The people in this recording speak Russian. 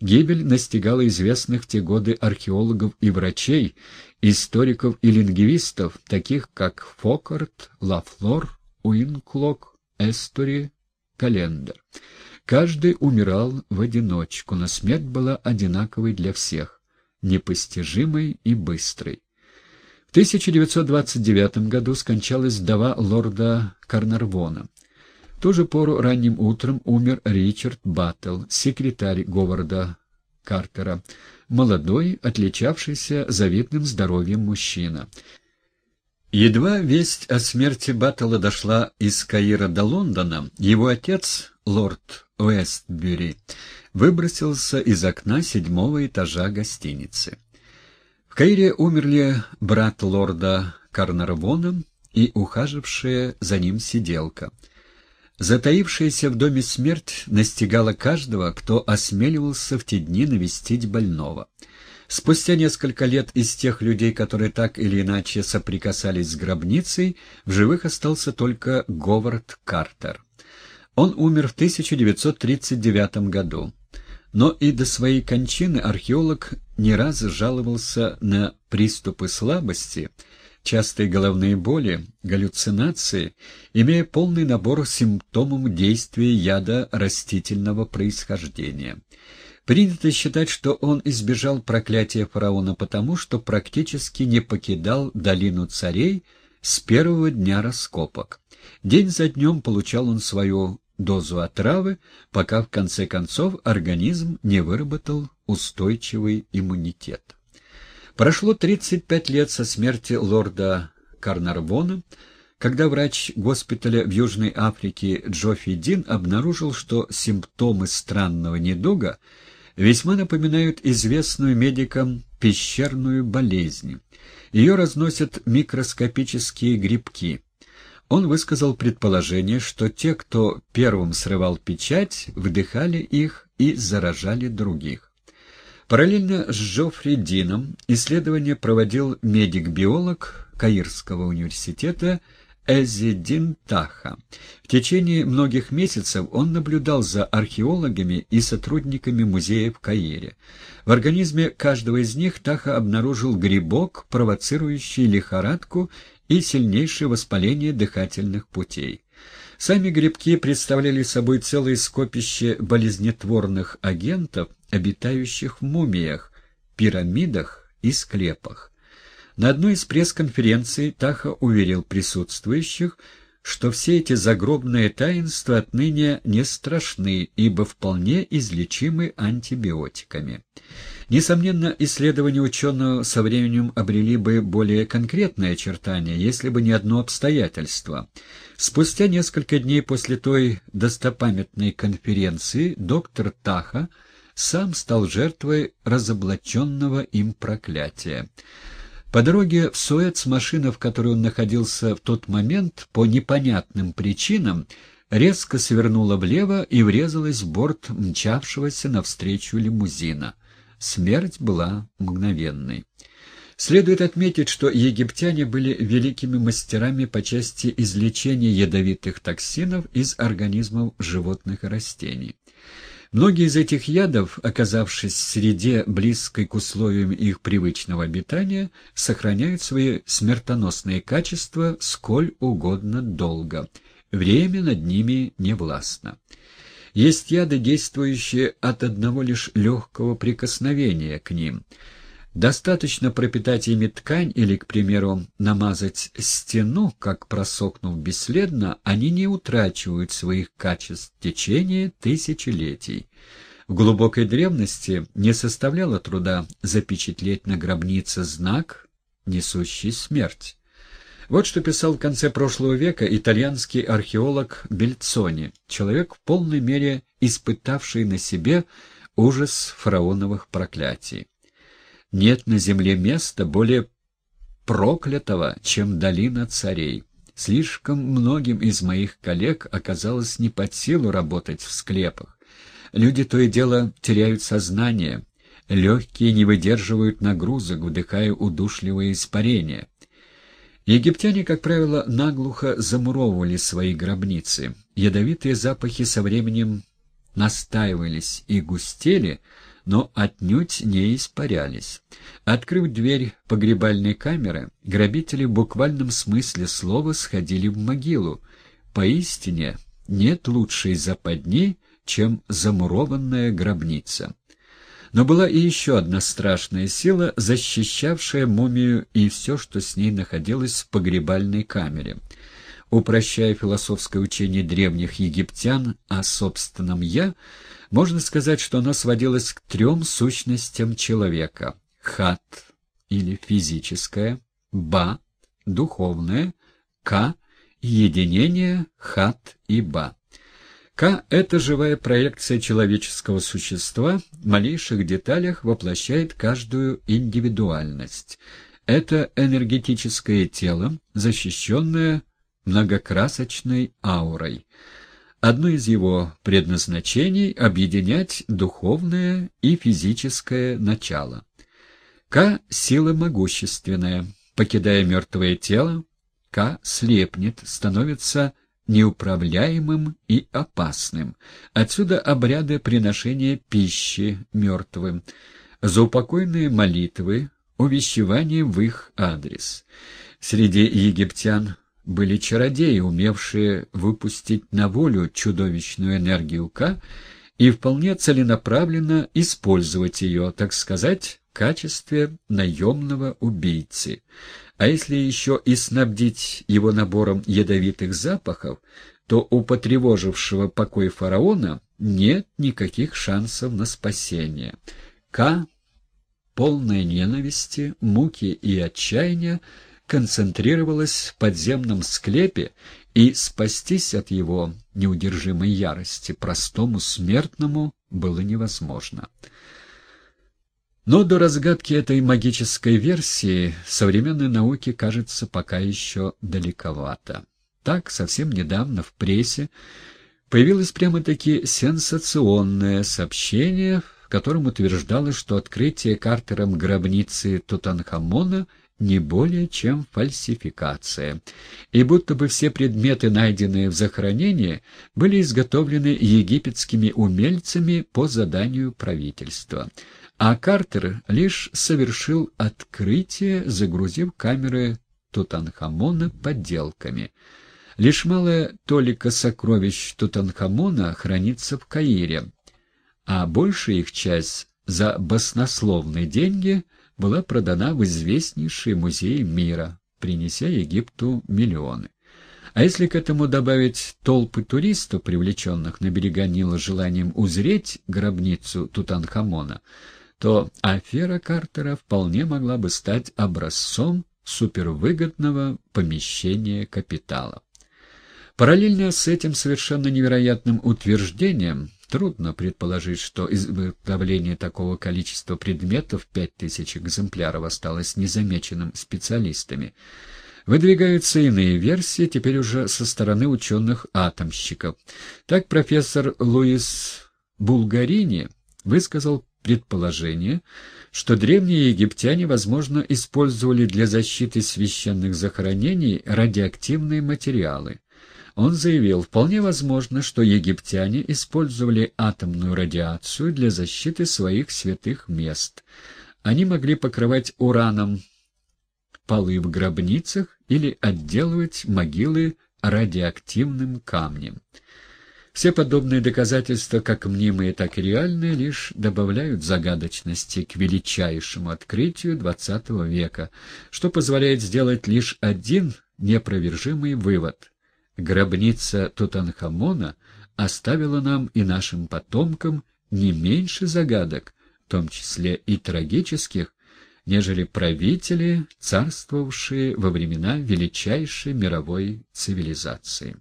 Гибель настигала известных в те годы археологов и врачей, историков и лингвистов, таких как Фокарт, Лафлор, Уинклок, Эстори, Календер. Каждый умирал в одиночку, но смерть была одинаковой для всех, непостижимой и быстрой. В 1929 году скончалась вдова лорда Карнарвона. Ту же пору ранним утром умер Ричард Баттл, секретарь Говарда Картера, молодой, отличавшийся завидным здоровьем мужчина. Едва весть о смерти Баттела дошла из Каира до Лондона, его отец, лорд Уэстбюри, выбросился из окна седьмого этажа гостиницы. В Каире умерли брат лорда Карнарвона и ухажившая за ним сиделка — Затаившаяся в доме смерть настигала каждого, кто осмеливался в те дни навестить больного. Спустя несколько лет из тех людей, которые так или иначе соприкасались с гробницей, в живых остался только Говард Картер. Он умер в 1939 году. Но и до своей кончины археолог не раз жаловался на приступы слабости – частые головные боли, галлюцинации, имея полный набор симптомов действия яда растительного происхождения. Принято считать, что он избежал проклятия фараона потому, что практически не покидал долину царей с первого дня раскопок. День за днем получал он свою дозу отравы, пока в конце концов организм не выработал устойчивый иммунитет. Прошло 35 лет со смерти лорда Карнарвона, когда врач госпиталя в Южной Африке Джоффи Дин обнаружил, что симптомы странного недуга весьма напоминают известную медикам пещерную болезнь. Ее разносят микроскопические грибки. Он высказал предположение, что те, кто первым срывал печать, вдыхали их и заражали других. Параллельно с Джоффри Дином исследование проводил медик-биолог Каирского университета Эзидин Таха. В течение многих месяцев он наблюдал за археологами и сотрудниками музея в Каире. В организме каждого из них Таха обнаружил грибок, провоцирующий лихорадку и сильнейшее воспаление дыхательных путей. Сами грибки представляли собой целое скопище болезнетворных агентов, обитающих в мумиях, пирамидах и склепах. На одной из пресс-конференций Таха уверил присутствующих, что все эти загробные таинства отныне не страшны, ибо вполне излечимы антибиотиками. Несомненно, исследования ученого со временем обрели бы более конкретные очертания, если бы не одно обстоятельство. Спустя несколько дней после той достопамятной конференции доктор Таха сам стал жертвой разоблаченного им проклятия. По дороге в Суэц машина, в которой он находился в тот момент, по непонятным причинам, резко свернула влево и врезалась в борт мчавшегося навстречу лимузина. Смерть была мгновенной. Следует отметить, что египтяне были великими мастерами по части излечения ядовитых токсинов из организмов животных и растений. Многие из этих ядов, оказавшись в среде, близкой к условиям их привычного обитания, сохраняют свои смертоносные качества сколь угодно долго. Время над ними не властно. Есть яды, действующие от одного лишь легкого прикосновения к ним – Достаточно пропитать ими ткань или, к примеру, намазать стену, как просохнув бесследно, они не утрачивают своих качеств в течение тысячелетий. В глубокой древности не составляло труда запечатлеть на гробнице знак, несущий смерть. Вот что писал в конце прошлого века итальянский археолог Бельцони, человек в полной мере испытавший на себе ужас фараоновых проклятий. Нет на земле места более проклятого, чем долина царей. Слишком многим из моих коллег оказалось не под силу работать в склепах. Люди то и дело теряют сознание, легкие не выдерживают нагрузок, вдыхая удушливые испарения. Египтяне, как правило, наглухо замуровывали свои гробницы. Ядовитые запахи со временем настаивались и густели, но отнюдь не испарялись. Открыв дверь погребальной камеры, грабители в буквальном смысле слова сходили в могилу. Поистине, нет лучшей западни, чем замурованная гробница. Но была и еще одна страшная сила, защищавшая мумию и все, что с ней находилось в погребальной камере. Упрощая философское учение древних египтян о собственном «я», можно сказать, что оно сводилось к трем сущностям человека — хат или физическое, ба — духовное, ка — единение, хат и ба. К — это живая проекция человеческого существа, в малейших деталях воплощает каждую индивидуальность. Это энергетическое тело, защищенное многокрасочной аурой. Одно из его предназначений — объединять духовное и физическое начало. К — сила могущественная. Покидая мертвое тело, К слепнет, становится неуправляемым и опасным. Отсюда обряды приношения пищи мертвым, заупокойные молитвы, увещевания в их адрес. Среди египтян были чародеи, умевшие выпустить на волю чудовищную энергию Ка и вполне целенаправленно использовать ее, так сказать, в качестве наемного убийцы. А если еще и снабдить его набором ядовитых запахов, то у потревожившего покой фараона нет никаких шансов на спасение. К, полная ненависти, муки и отчаяния, концентрировалась в подземном склепе, и спастись от его неудержимой ярости простому смертному было невозможно. Но до разгадки этой магической версии современной науке кажется пока еще далековато. Так, совсем недавно в прессе появилось прямо-таки сенсационное сообщение, в котором утверждалось, что открытие Картером гробницы Тутанхамона не более чем фальсификация, и будто бы все предметы, найденные в захоронении, были изготовлены египетскими умельцами по заданию правительства а Картер лишь совершил открытие, загрузив камеры Тутанхамона подделками. Лишь малая толика сокровищ Тутанхамона хранится в Каире, а большая их часть за баснословные деньги была продана в известнейшие музеи мира, принеся Египту миллионы. А если к этому добавить толпы туристов, привлеченных на берега Нила желанием узреть гробницу Тутанхамона, то афера Картера вполне могла бы стать образцом супервыгодного помещения капитала. Параллельно с этим совершенно невероятным утверждением трудно предположить, что изготовление такого количества предметов, 5000 экземпляров, осталось незамеченным специалистами. Выдвигаются иные версии, теперь уже со стороны ученых-атомщиков. Так профессор Луис Булгарини высказал предположение, что древние египтяне, возможно, использовали для защиты священных захоронений радиоактивные материалы. Он заявил, вполне возможно, что египтяне использовали атомную радиацию для защиты своих святых мест. Они могли покрывать ураном полы в гробницах или отделывать могилы радиоактивным камнем. Все подобные доказательства, как мнимые, так и реальные, лишь добавляют загадочности к величайшему открытию XX века, что позволяет сделать лишь один непровержимый вывод. Гробница Тутанхамона оставила нам и нашим потомкам не меньше загадок, в том числе и трагических, нежели правители, царствовавшие во времена величайшей мировой цивилизации.